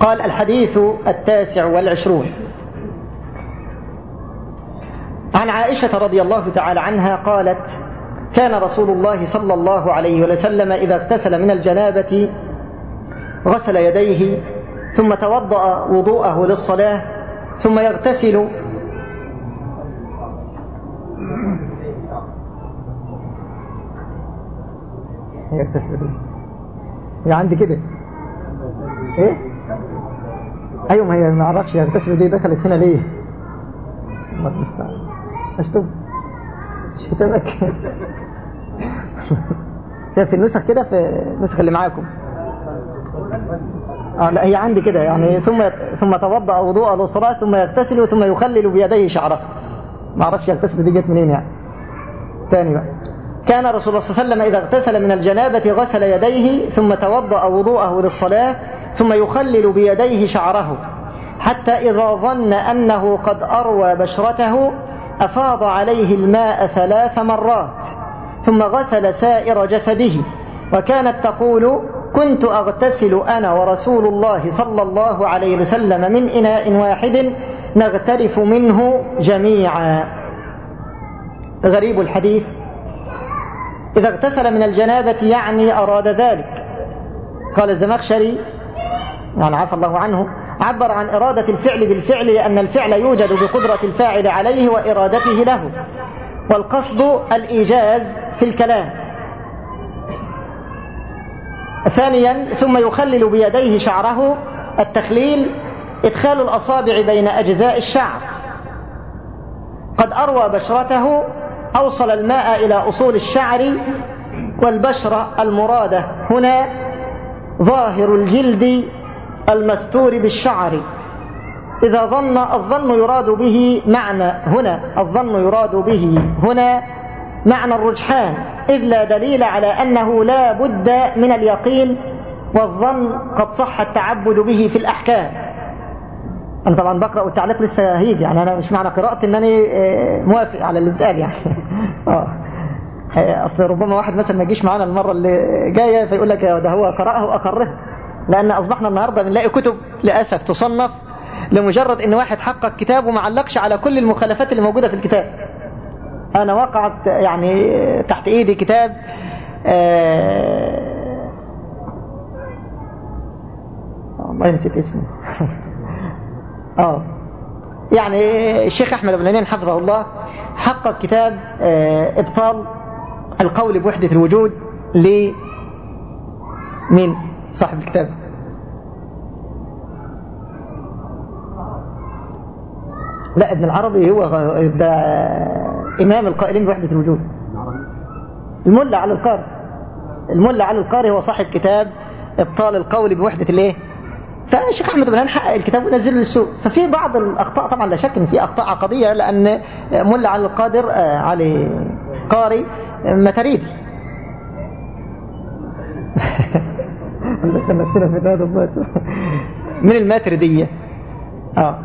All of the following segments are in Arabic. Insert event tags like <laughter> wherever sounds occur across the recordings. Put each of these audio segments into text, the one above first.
قال الحديث التاسع والعشرون. عن عائشة رضي الله تعالى عنها قالت كان رسول الله صلى الله عليه وسلم إذا اغتسل من الجنابة غسل يديه ثم توضأ وضوءه للصلاة ثم يغتسل. يغتسل. هي عندي كده. إيه؟ أيوه ما هي ما أعرفش يغتسل دي دخلت هنا ليه؟ المستعان. اشطب شتمك. <laughs> هي في النسخ كده في النسخ اللي معاكم. آه لا هي عندي كده يعني ثم ثم توضا وضوءه للصلاه ثم يغتسل ثم يخلل بيديه شعره. ما أعرفش يغتسل دي جت منين يعني. ثاني بقى. كان رسول الله صلى الله عليه وسلم إذا اغتسل من الجنابة غسل يديه ثم توضأ وضوءه للصلاة ثم يخلل بيديه شعره حتى إذا ظن أنه قد أروى بشرته أفاض عليه الماء ثلاث مرات ثم غسل سائر جسده وكانت تقول كنت أغتسل أنا ورسول الله صلى الله عليه وسلم من إناء واحد نغترف منه جميعا. غريب الحديث. إذا اغتسل من الجنابة يعني أراد ذلك. قال الزمخشري يعني عفى الله عنه عبر عن إرادة الفعل بالفعل لأن الفعل يوجد بقدرة الفاعل عليه وإرادته له. والقصد الإيجاز في الكلام. ثانيا ثم يخلل بيديه شعره التخليل إدخال الأصابع بين أجزاء الشعر. قد أروى بشرته أوصل الماء إلى أصول الشعر والبشرة المرادة هنا ظاهر الجلد المستور بالشعر. إذا ظن الظن يراد به معنى هنا. الظن يراد به هنا معنى الرجحان. إذ لا دليل على أنه لا بد من اليقين والظن قد صح التعبد به في الأحكام. أنا طبعا بقرأ والتعليق لسه هيجي. يعني أنا مش معنى قراءتي أنني موافق على اللي بتقال يعني. <laughs> آه. أصل ربما واحد مثلا ما يجيش معانا المرة اللي جاية فيقول لك ده هو قرأه وأقره لأن أصبحنا النهاردة بنلاقي كتب للأسف تصنف لمجرد أن واحد حقق كتاب وما علقش على كل المخالفات اللي موجودة في الكتاب. أنا وقعت يعني تحت إيدي كتاب آه والله نسيت اسمه. <laughs> آه. يعني الشيخ أحمد بن لين حفظه الله حقق كتاب آه إبطال القول بوحدة الوجود ل مين؟ صاحب الكتاب. لا ابن العربي هو ده إمام القائلين بوحدة الوجود. الملا على القاري الملا على القاري هو صاحب كتاب إبطال القول بوحدة الإيه؟ فالشيخ أحمد بن حقق الكتاب ونزله للسوق ففي بعض الأخطاء طبعا لا شك إن في أخطاء عقدية لأن ملا علي القادر علي قاري متاريدي <laughs> من الماترديه آه.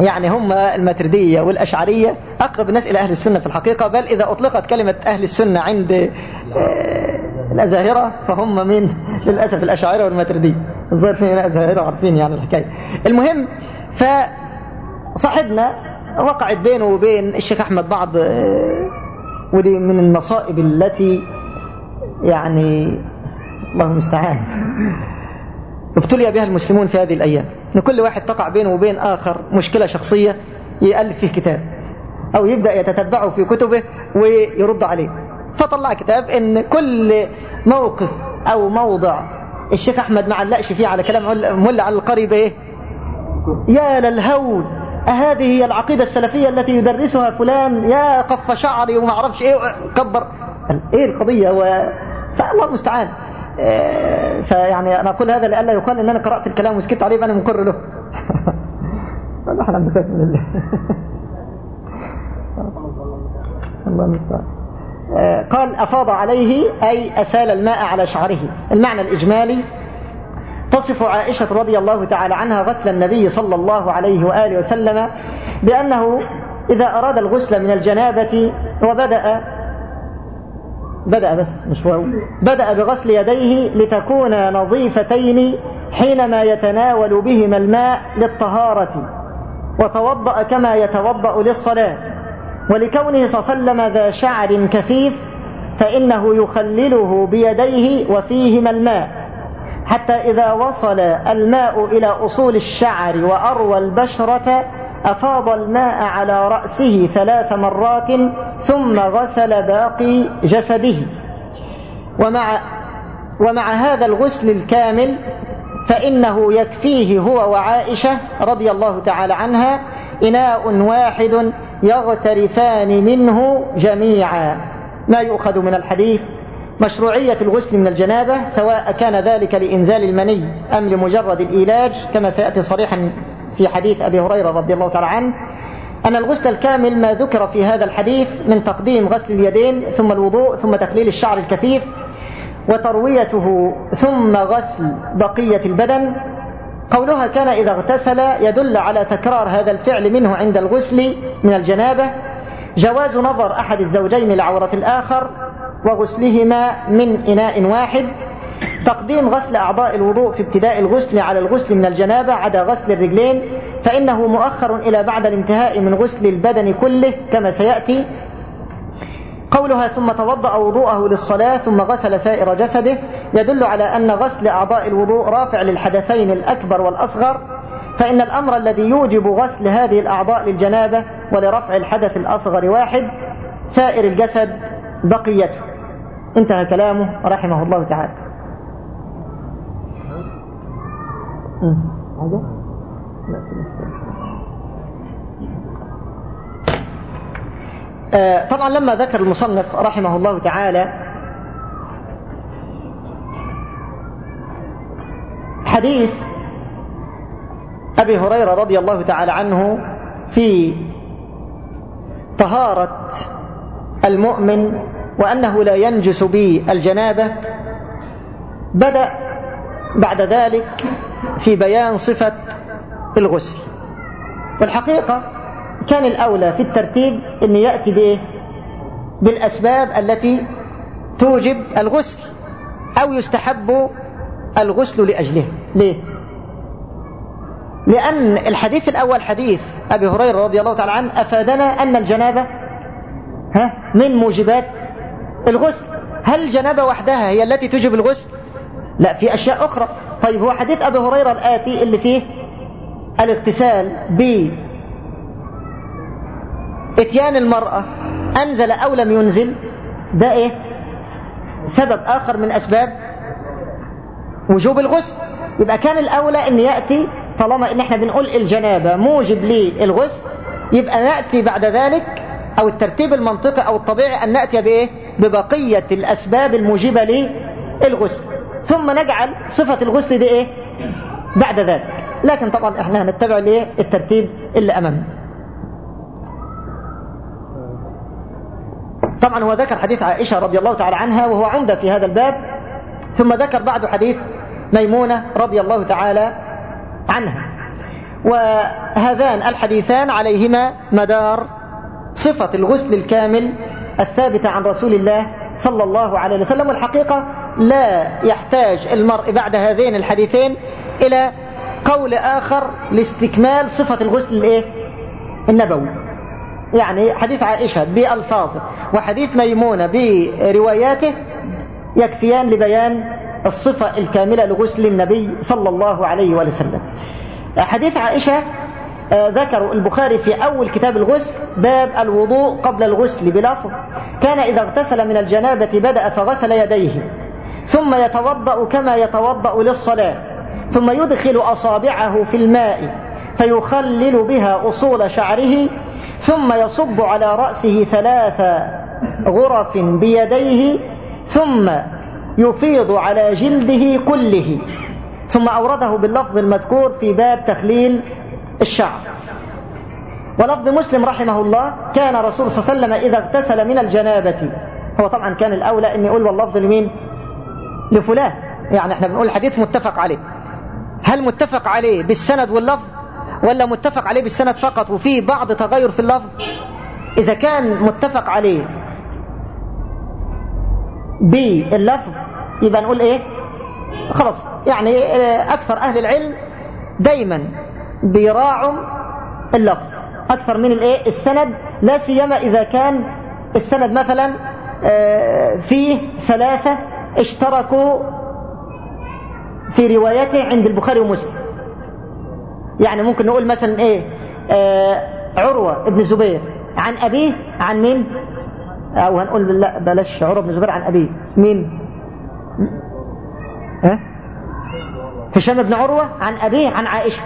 يعني هم الماتردية والأشعرية. أقرب الناس إلى أهل السنة في الحقيقة. بل إذا أطلقت كلمة أهل السنة عند الأزاهرة فهم من <laughs> للأسف الأشاعرة والماتردية الظاهر فين الأزاهرة عارفين يعني الحكاية. المهم فصاحبنا وقعت بينه وبين الشيخ أحمد بعض ودي من المصائب التي يعني الله المستعان ابتلي بها المسلمون في هذه الأيام. إن كل واحد تقع بينه وبين آخر مشكلة شخصية يألف فيه كتاب. أو يبدأ يتتبعه في كتبه ويرد عليه. فطلع كتاب إن كل موقف أو موضع الشيخ أحمد ما علقش فيه على كلام ملا على القري بايه يا للهول. أهذه هي العقيدة السلفية التي يدرسها فلان. يا قف شعري وما أعرفش إيه. كبر إيه القضية؟ و... فالله المستعان. فيعني أنا أقول هذا لئلا يقال ان أنا قرأت الكلام وسكت عليه فأنا مقر له. <laughs> نحن بخاف من الله <laughs> الله المستعان. قال أفاض عليه أي أسال الماء على شعره. المعنى الإجمالي تصف عائشة رضي الله تعالى عنها غسل النبي صلى الله عليه وآله وسلم بأنه إذا أراد الغسل من الجنابة وبدأ بدأ بس مش واو بدأ بغسل يديه لتكون نظيفتين حينما يتناول بهما الماء للطهارة وتوضأ كما يتوضأ للصلاة. ولكونه صلى الله عليه وسلم ذا شعر كثيف فإنه يخلله بيديه وفيهما الماء. حتى إذا وصل الماء إلى أصول الشعر وأروى البشرة أفاض الماء على رأسه ثلاث مرات ثم غسل باقي جسده. ومع, ومع هذا الغسل الكامل فإنه يكفيه هو وعائشة رضي الله تعالى عنها إناء واحد يغترفان منه جميعا. ما يؤخذ من الحديث مشروعية الغسل من الجنابة سواء كان ذلك لإنزال المني أم لمجرد الإيلاج كما سيأتي صريحا في حديث أبي هريرة رضي الله تعالى عنه. أن الغسل الكامل ما ذكر في هذا الحديث من تقديم غسل اليدين ثم الوضوء ثم تقليل الشعر الكثيف وترويته ثم غسل بقية البدن. قولها كان إذا اغتسل يدل على تكرار هذا الفعل منه عند الغسل من الجنابة. جواز نظر أحد الزوجين لعورة الآخر وغسلهما من إناء واحد. تقديم غسل أعضاء الوضوء في ابتداء الغسل على الغسل من الجنابة عدا غسل الرجلين. فإنه مؤخر إلى بعد الانتهاء من غسل البدن كله كما سيأتي. قولها ثم توضأ وضوءه للصلاة ثم غسل سائر جسده. يدل على أن غسل أعضاء الوضوء رافع للحدثين الأكبر والأصغر. فإن الأمر الذي يوجب غسل هذه الأعضاء للجنابة ولرفع الحدث الأصغر واحد سائر الجسد بقيته. انتهى كلامه رحمه الله تعالى. طبعا لما ذكر المصنف رحمه الله تعالى حديث أبي هريرة رضي الله تعالى عنه في طهارة المؤمن وأنه لا ينجس بالجنابة بدأ بعد ذلك في بيان صفة الغسل. والحقيقة كان الأولى في الترتيب أن يأتي بإيه؟ بالأسباب التي توجب الغسل أو يستحب الغسل لأجله ليه؟ لأن الحديث الأول حديث أبي هريرة رضي الله تعالى عنه أفادنا أن الجنابة ها من موجبات الغسل هل الجنابة وحدها هي التي توجب الغسل لا في أشياء أخرى طيب هو حديث أبي هريرة الآتي اللي فيه الاغتسال إتيان المرأة أنزل أو لم ينزل ده إيه؟ سبب آخر من أسباب وجوب الغسل. يبقى كان الأولى أن يأتي طالما أن إحنا بنقول الجنابة موجب للغسل يبقى نأتي بعد ذلك أو الترتيب المنطقي أو الطبيعي أن نأتي بإيه؟ ببقية الأسباب الموجبة للغسل. ثم نجعل صفة الغسل دي إيه بعد ذلك. لكن طبعا إحنا هنتبع ليه الترتيب اللي أمامنا. طبعا هو ذكر حديث عائشة رضي الله تعالى عنها وهو عمدة في هذا الباب ثم ذكر بعد حديث ميمونة رضي الله تعالى عنها. وهذان الحديثان عليهما مدار صفة الغسل الكامل الثابتة عن رسول الله صلى الله عليه وسلم والحقيقة لا يحتاج المرء بعد هذين الحديثين إلى قول آخر لاستكمال صفة الغسل الإيه؟ النبوي. يعني حديث عائشة بألفاظه وحديث ميمونة برواياته يكفيان لبيان الصفة الكاملة لغسل النبي صلى الله عليه وسلم. حديث عائشة آه، ذكر البخاري في أول كتاب الغسل باب الوضوء قبل الغسل بلفظ كان إذا اغتسل من الجنابة بدأ فغسل يديه ثم يتوضأ كما يتوضأ للصلاة ثم يدخل أصابعه في الماء فيخلل بها أصول شعره ثم يصب على رأسه ثلاث غرف بيديه ثم يفيض على جلده كله. ثم أورده باللفظ المذكور في باب تخليل الشعر. ولفظ مسلم رحمه الله كان رسول صلى الله عليه وسلم إذا اغتسل من الجنابة. هو طبعا كان الأولى أن يقول واللفظ لمين؟ لفلان. يعني إحنا بنقول حديث متفق عليه. هل متفق عليه بالسند واللفظ؟ ولا متفق عليه بالسند فقط وفيه بعض تغير في اللفظ إذا كان متفق عليه باللفظ يبقى نقول إيه؟ خلاص يعني أكثر أهل العلم دايما بيراعوا اللفظ أكثر من الإيه؟ السند لا سيما إذا كان السند مثلا فيه ثلاثة اشتركوا في روايته عند البخاري ومسلم. يعني ممكن نقول مثلا إيه عروة ابن الزبير عن أبيه عن مين؟ أو هنقول لا بلاش عروة بن الزبير عن أبيه. مين؟ ها؟ هشام بن عروة. عن أبيه عن عائشة.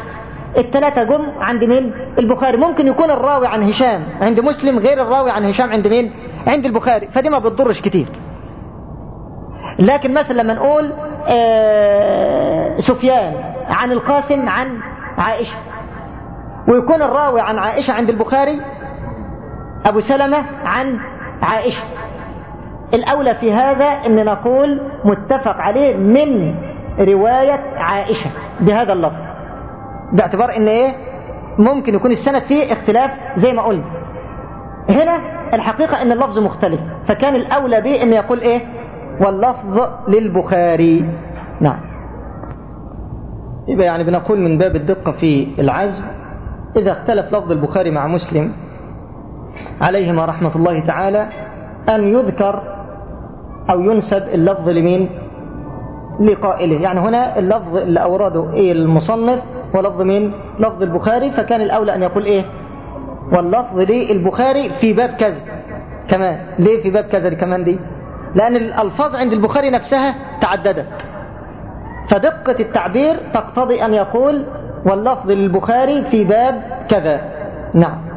الثلاثة جم عند مين؟ البخاري. ممكن يكون الراوي عن هشام. عند مسلم غير الراوي عن هشام عند مين؟ عند البخاري. فدي ما بتضرش كتير. لكن مثلا لما نقول سفيان عن القاسم عن عائشة. ويكون الراوي عن عائشة عند البخاري أبو سلمة عن عائشة. الأولى في هذا أن نقول متفق عليه من رواية عائشة بهذا اللفظ. باعتبار أن إيه؟ ممكن يكون السند فيه اختلاف زي ما قلنا. هنا الحقيقة أن اللفظ مختلف فكان الأولى به أن يقول إيه؟ واللفظ للبخاري. نعم. يبقى يعني بنقول من باب الدقة في العزم. إذا اختلف لفظ البخاري مع مسلم عليهما رحمة الله تعالى أن يذكر أو ينسب اللفظ لمين؟ لقائله. يعني هنا اللفظ اللي أورده إيه؟ المصنف ولفظ مين؟ لفظ البخاري. فكان الأولى أن يقول إيه؟ واللفظ للبخاري في باب كذا. كمان. ليه في باب كذا كمان دي؟ لأن الألفاظ عند البخاري نفسها تعددت. فدقة التعبير تقتضي أن يقول واللفظ للبخاري في باب كذا. نعم.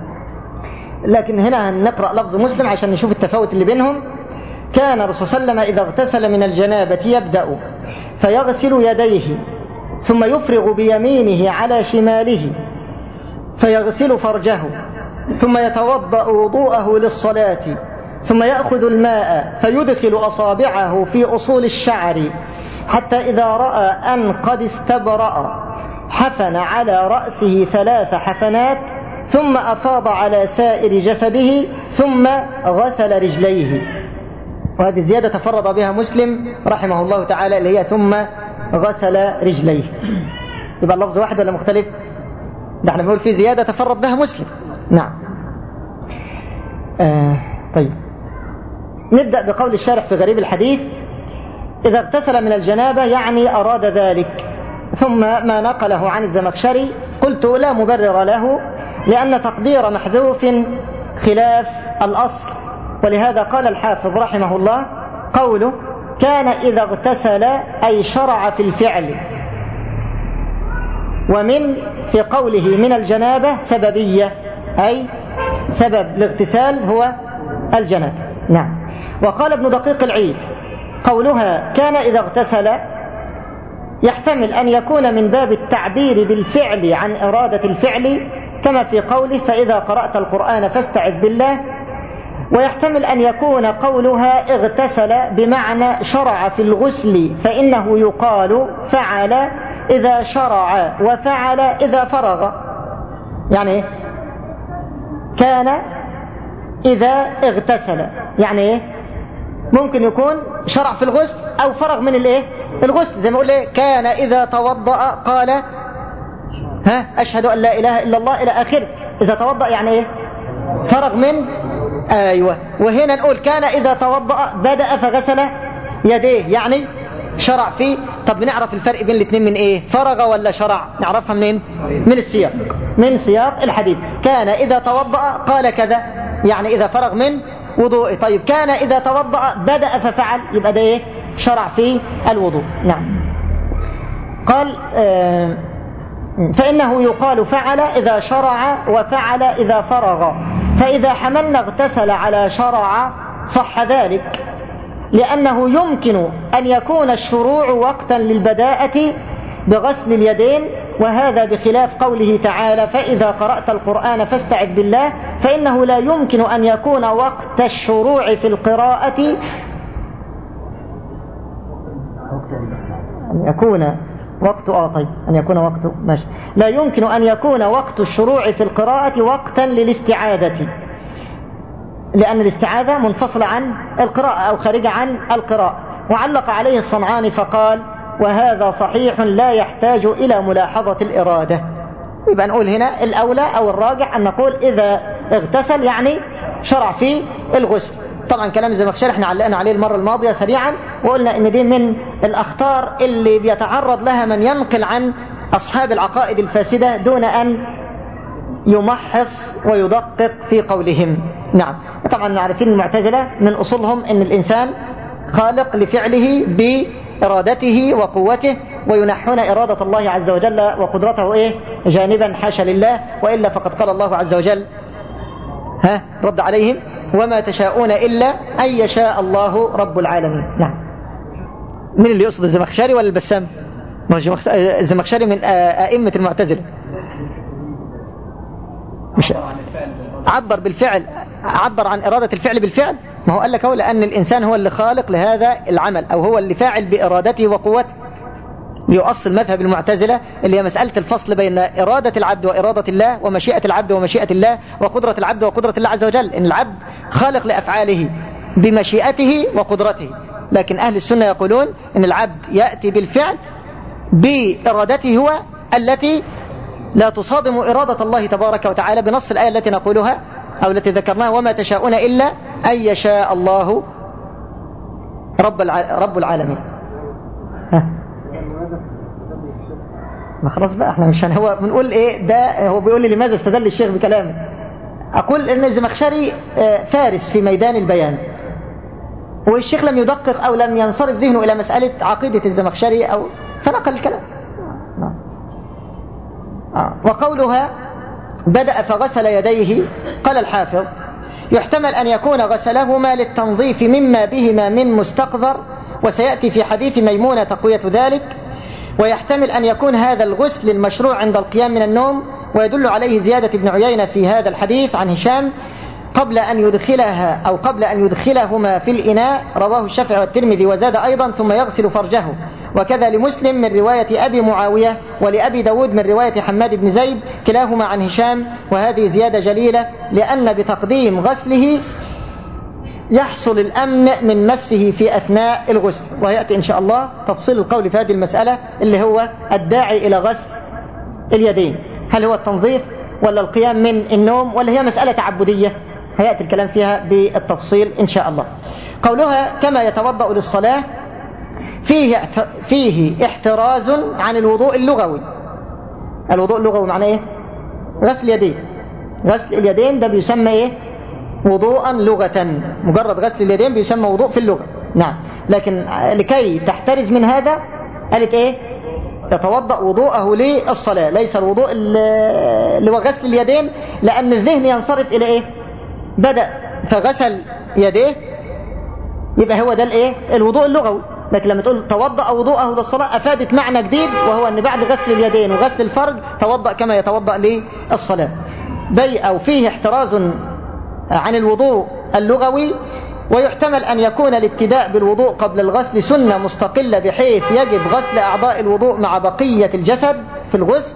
لكن هنا هنقرأ لفظ مسلم عشان نشوف التفاوت اللي بينهم. كان الرسول صلى الله عليه وسلم إذا اغتسل من الجنابة يبدأ فيغسل يديه ثم يفرغ بيمينه على شماله فيغسل فرجه ثم يتوضأ وضوءه للصلاة ثم يأخذ الماء فيدخل أصابعه في أصول الشعر حتى إذا رأى أن قد استبرأ حفن على رأسه ثلاث حفنات ثم أفاض على سائر جسده ثم غسل رجليه. وهذه زيادة تفرد بها مسلم رحمه الله تعالى اللي هي ثم غسل رجليه. يبقى اللفظ واحد ولا مختلف؟ ده إحنا بنقول في زيادة تفرد بها مسلم. نعم. آه طيب. نبدأ بقول الشارح في غريب الحديث. إذا اغتسل من الجنابة يعني أراد ذلك. ثم ما نقله عن الزمخشري قلت لا مبرر له لأن تقدير محذوف خلاف الأصل. ولهذا قال الحافظ رحمه الله قوله كان إذا اغتسل أي شرع في الفعل. ومن في قوله من الجنابة سببية أي سبب الاغتسال هو الجنابة. نعم. وقال ابن دقيق العيد قولها كان إذا اغتسل يحتمل أن يكون من باب التعبير بالفعل عن إرادة الفعل كما في قوله فإذا قرأت القرآن فاستعذ بالله. ويحتمل أن يكون قولها اغتسل بمعنى شرع في الغسل فإنه يقال فعل إذا شرع وفعل إذا فرغ. يعني كان إذا اغتسل. يعني ممكن يكون شرع في الغسل أو فرغ من الإيه؟ الغسل. زي ما أقول إيه؟ كان إذا توضأ قال ها؟ أشهد أن لا إله إلا الله إلى آخره. إذا توضأ يعني إيه؟ فرغ من؟ أيوة. وهنا نقول كان إذا توضأ بدأ فغسل يديه. يعني شرع فيه طب بنعرف الفرق بين الاثنين من إيه؟ فرغ ولا شرع؟ نعرفها منين؟ من السياق. من سياق الحديث. كان إذا توضأ قال كذا. يعني إذا فرغ من وضوء. طيب كان إذا توضأ بدأ ففعل يبقى ده إيه؟ شرع في الوضوء. نعم. قال آه فإنه يقال فعل إذا شرع وفعل إذا فرغ. فإذا حملنا اغتسل على شرع صح ذلك لأنه يمكن أن يكون الشروع وقتا للبداءة بغسل اليدين وهذا بخلاف قوله تعالى فإذا قرأت القرآن فاستعذ بالله فإنه لا يمكن أن يكون وقت الشروع في القراءة أن يكون وقت آه طيب أن يكون وقت ماشي. لا يمكن أن يكون وقت الشروع في القراءة وقتا للاستعادة لأن الاستعاذة منفصلة عن القراءة أو خارجة عن القراءة. وعلق عليه الصنعاني فقال وهذا صحيح لا يحتاج إلى ملاحظة الإرادة. يبقى نقول هنا الأولى أو الراجح أن نقول إذا اغتسل يعني شرع في الغسل. طبعا كلام الزمخشري إحنا علقنا عليه المرة الماضية سريعا وقلنا إن دي من الأخطار اللي بيتعرض لها من ينقل عن أصحاب العقائد الفاسدة دون أن يمحص ويدقق في قولهم. نعم. طبعا عارفين المعتزلة من أصولهم إن الإنسان خالق لفعله بارادته وقوته وينحون إرادة الله عز وجل وقدرته إيه؟ جانبا حاشا لله وإلا فقد قال الله عز وجل ها؟ رد عليهم وما تشاءون إلا أن يشاء الله رب العالمين. نعم. من اللي يقصد الزمخشري ولا البسام؟ الزمخشري من أئمة المعتزلة. مش عبر بالفعل عبر عن إرادة الفعل بالفعل؟ ما هو قال لك هو لأن الإنسان هو اللي خالق لهذا العمل أو هو اللي فاعل بإرادته وقوته يؤصل مذهب المعتزلة اللي هي مسألة الفصل بين إرادة العبد وإرادة الله ومشيئة العبد ومشيئة الله وقدرة العبد وقدرة الله عز وجل. إن العبد خالق لأفعاله بمشيئته وقدرته. لكن أهل السنة يقولون إن العبد يأتي بالفعل بإرادته هو التي لا تصادم إرادة الله تبارك وتعالى بنص الآية التي نقولها أو التي ذكرناها وما تشاءون إلا أن يشاء الله رب رب العالمين. ما خلاص بقى إحنا مش هو بنقول إيه؟ ده هو بيقول لي لماذا استدل الشيخ بكلامه أقول إن الزمخشري فارس في ميدان البيان. والشيخ لم يدقق أو لم ينصرف ذهنه إلى مسألة عقيدة الزمخشري أو فنقل الكلام. وقولها بدأ فغسل يديه قال الحافظ يحتمل أن يكون غسلهما للتنظيف مما بهما من مستقذر وسيأتي في حديث ميمونة تقوية ذلك. ويحتمل أن يكون هذا الغسل المشروع عند القيام من النوم ويدل عليه زيادة ابن عيينة في هذا الحديث عن هشام قبل أن يدخلها أو قبل أن يدخلهما في الإناء رواه الشافعي والترمذي وزاد أيضا ثم يغسل فرجه. وكذا لمسلم من رواية أبي معاوية ولأبي داود من رواية حماد بن زيد كلاهما عن هشام وهذه زيادة جليلة لأن بتقديم غسله يحصل الأمن من مسه في أثناء الغسل ويأتي إن شاء الله تفصيل القول في هذه المسألة اللي هو الداعي إلى غسل اليدين. هل هو التنظيف ولا القيام من النوم ولا هي مسألة تعبدية؟ هيأتي الكلام فيها بالتفصيل إن شاء الله. قولها كما يتوضأ للصلاة فيه فيه احتراز عن الوضوء اللغوي. الوضوء اللغوي معناه إيه؟ غسل يدين غسل اليدين ده بيسمى إيه؟ وضوءا لغة. مجرد غسل اليدين بيسمى وضوء في اللغة. نعم. لكن لكي تحترز من هذا قالت إيه؟ يتوضأ وضوءه للصلاة. ليس الوضوء اللي هو غسل اليدين لأن الذهن ينصرف إلى إيه؟ بدأ. فغسل يديه يبقى هو ده الإيه؟ الوضوء اللغوي. لكن لما تقول توضأ وضوءه للصلاة أفادت معنى جديد وهو أن بعد غسل اليدين وغسل الفرج توضأ كما يتوضأ للصلاة. بي أو فيه احتراز عن الوضوء اللغوي ويحتمل أن يكون الابتداء بالوضوء قبل الغسل سنة مستقلة بحيث يجب غسل أعضاء الوضوء مع بقية الجسد في الغسل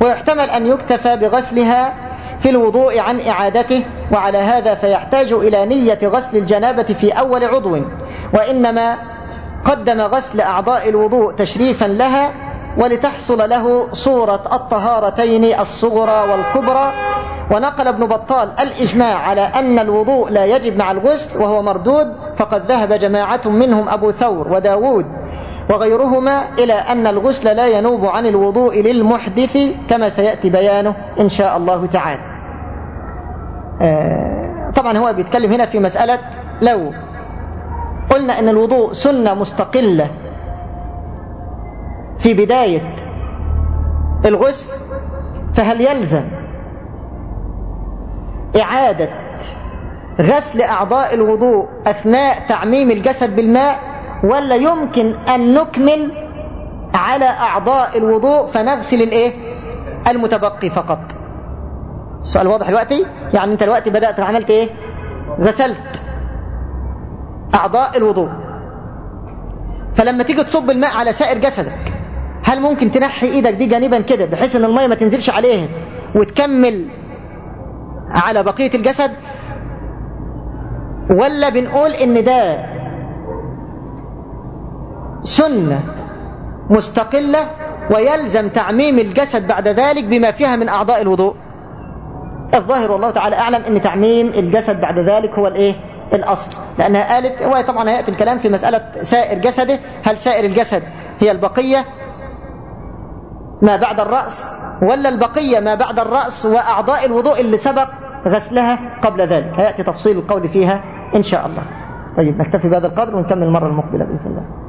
ويحتمل أن يكتفى بغسلها في الوضوء عن إعادته وعلى هذا فيحتاج إلى نية غسل الجنابة في أول عضو. وإنما قدم غسل أعضاء الوضوء تشريفا لها ولتحصل له صورة الطهارتين الصغرى والكبرى. ونقل ابن بطال الإجماع على أن الوضوء لا يجب مع الغسل وهو مردود فقد ذهب جماعة منهم أبو ثور وداود وغيرهما إلى أن الغسل لا ينوب عن الوضوء للمحدث كما سيأتي بيانه إن شاء الله تعالى. طبعا هو بيتكلم هنا في مسألة لو قلنا أن الوضوء سنة مستقلة. في بداية الغسل فهل يلزم إعادة غسل أعضاء الوضوء أثناء تعميم الجسد بالماء ولا يمكن أن نكمل على أعضاء الوضوء فنغسل الإيه؟ المتبقي فقط؟ السؤال واضح دلوقتي؟ يعني أنت دلوقتي بدأت عملت إيه؟ غسلت. أعضاء الوضوء. فلما تيجي تصب الماء على سائر جسدك هل ممكن تنحي إيدك دي جانبا كده بحيث إن المية ما تنزلش عليها وتكمل على بقية الجسد؟ ولا بنقول إن ده سنة مستقلة ويلزم تعميم الجسد بعد ذلك بما فيها من أعضاء الوضوء؟ الظاهر والله تعالى أعلم أن تعميم الجسد بعد ذلك هو الإيه؟ الأصل. لأنها قالت هو طبعا هيأتي الكلام في مسألة سائر جسده. هل سائر الجسد هي البقية ما بعد الرأس ولا البقية ما بعد الرأس وأعضاء الوضوء اللي سبق غسلها قبل ذلك؟ هيأتي تفصيل القول فيها إن شاء الله. طيب نكتفي بهذا القدر ونكمل المرة المقبلة بإذن الله.